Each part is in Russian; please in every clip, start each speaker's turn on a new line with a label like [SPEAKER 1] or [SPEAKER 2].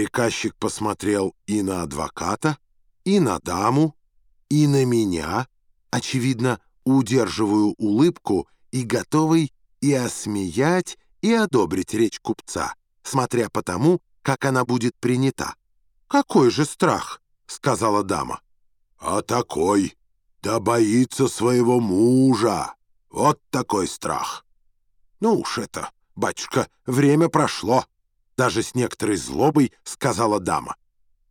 [SPEAKER 1] Приказчик посмотрел и на адвоката, и на даму, и на меня, очевидно, удерживаю улыбку и готовый и осмеять, и одобрить речь купца, смотря по тому, как она будет принята. «Какой же страх?» — сказала дама.
[SPEAKER 2] «А такой, да боится своего мужа. Вот такой страх».
[SPEAKER 1] «Ну уж это, батюшка, время прошло», — даже с некоторой злобой сказала дама.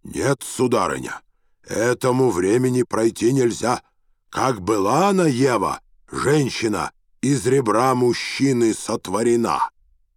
[SPEAKER 2] «Нет, сударыня, этому времени пройти нельзя. Как была она, Ева, женщина, из ребра мужчины сотворена,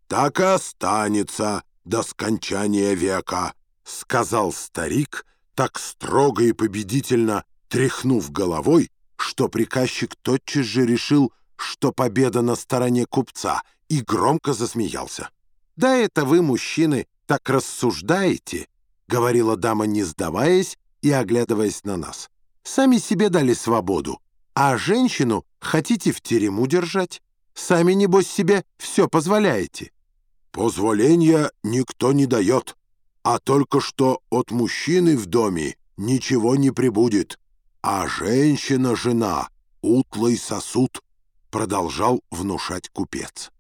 [SPEAKER 2] так и останется до скончания века», —
[SPEAKER 1] сказал старик, так строго и победительно тряхнув головой, что приказчик тотчас же решил, что победа на стороне купца, и громко засмеялся. «Да это вы, мужчины, так рассуждаете», — говорила дама, не сдаваясь и оглядываясь на нас. «Сами себе дали свободу, а женщину хотите в терему держать. Сами, небось, себе все позволяете».
[SPEAKER 2] «Позволения никто не дает, а только что от мужчины в доме ничего не прибудет, а женщина-жена — утлый сосуд», — продолжал внушать купец.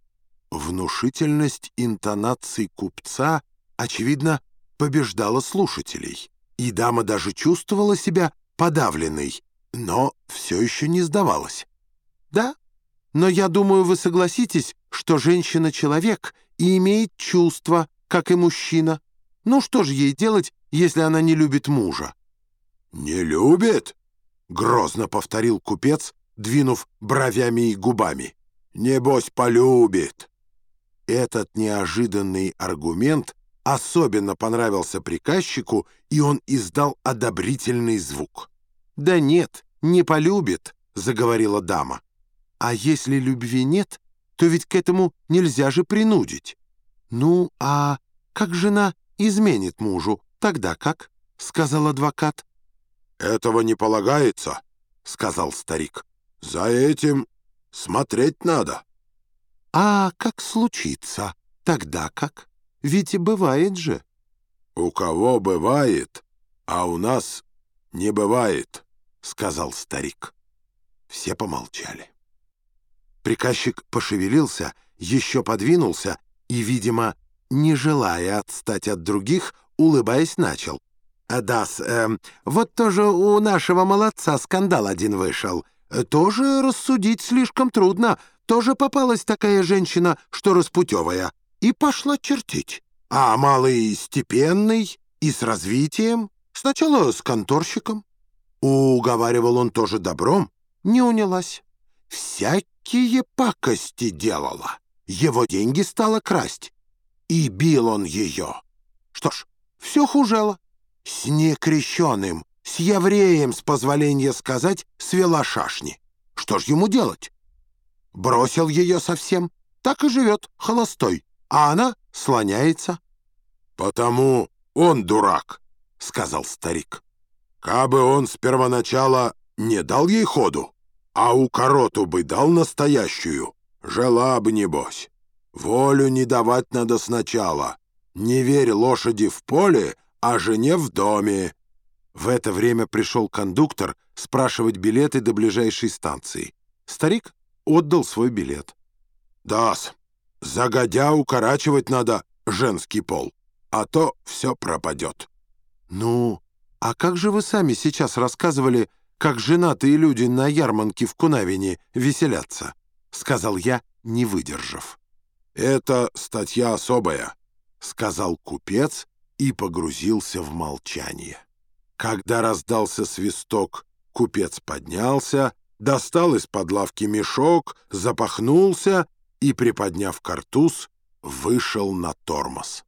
[SPEAKER 1] Внушительность интонаций купца, очевидно, побеждала слушателей, и дама даже чувствовала себя подавленной, но все еще не сдавалась. «Да, но я думаю, вы согласитесь, что женщина — человек и имеет чувства, как и мужчина. Ну что же ей делать, если она не любит мужа?»
[SPEAKER 2] «Не любит?» — грозно повторил купец, двинув бровями и губами. «Небось, полюбит».
[SPEAKER 1] Этот неожиданный аргумент особенно понравился приказчику, и он издал одобрительный звук. «Да нет, не полюбит», — заговорила дама. «А если любви нет, то ведь к этому нельзя же принудить». «Ну, а как жена изменит мужу, тогда как?» — сказал адвокат.
[SPEAKER 2] «Этого не полагается», — сказал старик. «За этим смотреть надо».
[SPEAKER 1] «А как случится? Тогда как? Ведь и бывает же».
[SPEAKER 2] «У кого бывает, а у нас не бывает», — сказал старик.
[SPEAKER 1] Все помолчали. Приказчик пошевелился, еще подвинулся и, видимо, не желая отстать от других, улыбаясь, начал. «Дас, э, вот тоже у нашего молодца скандал один вышел. Тоже рассудить слишком трудно, тоже попалась такая женщина, что распутевая, и пошла чертить. А малый степенный и с развитием, сначала с конторщиком. Уговаривал он тоже добром, не унялась. Всякие пакости делала. Его деньги стала красть. И бил он ее. Что ж, все хужело. С некрещенным, с евреем, с позволения сказать, свела шашни. Что ж ему делать? Бросил ее совсем, так и живет, холостой, а она слоняется.
[SPEAKER 2] «Потому он дурак», — сказал старик. «Кабы он с первоначала не дал ей ходу, а у короту бы дал настоящую, жила бы, небось. Волю не давать надо сначала. Не верь лошади в поле, а жене в доме».
[SPEAKER 1] В это время пришел кондуктор спрашивать билеты до ближайшей станции. Старик отдал свой билет.
[SPEAKER 2] «Да-с, загодя укорачивать надо женский пол, а то все пропадет».
[SPEAKER 1] «Ну, а как же вы сами сейчас рассказывали, как женатые люди на ярмарке в Кунавине веселятся?» — сказал я, не выдержав.
[SPEAKER 2] «Это статья особая», —
[SPEAKER 1] сказал купец и погрузился в молчание. Когда раздался свисток, купец поднялся, достал из-под лавки мешок, запахнулся и, приподняв картуз, вышел на тормоз.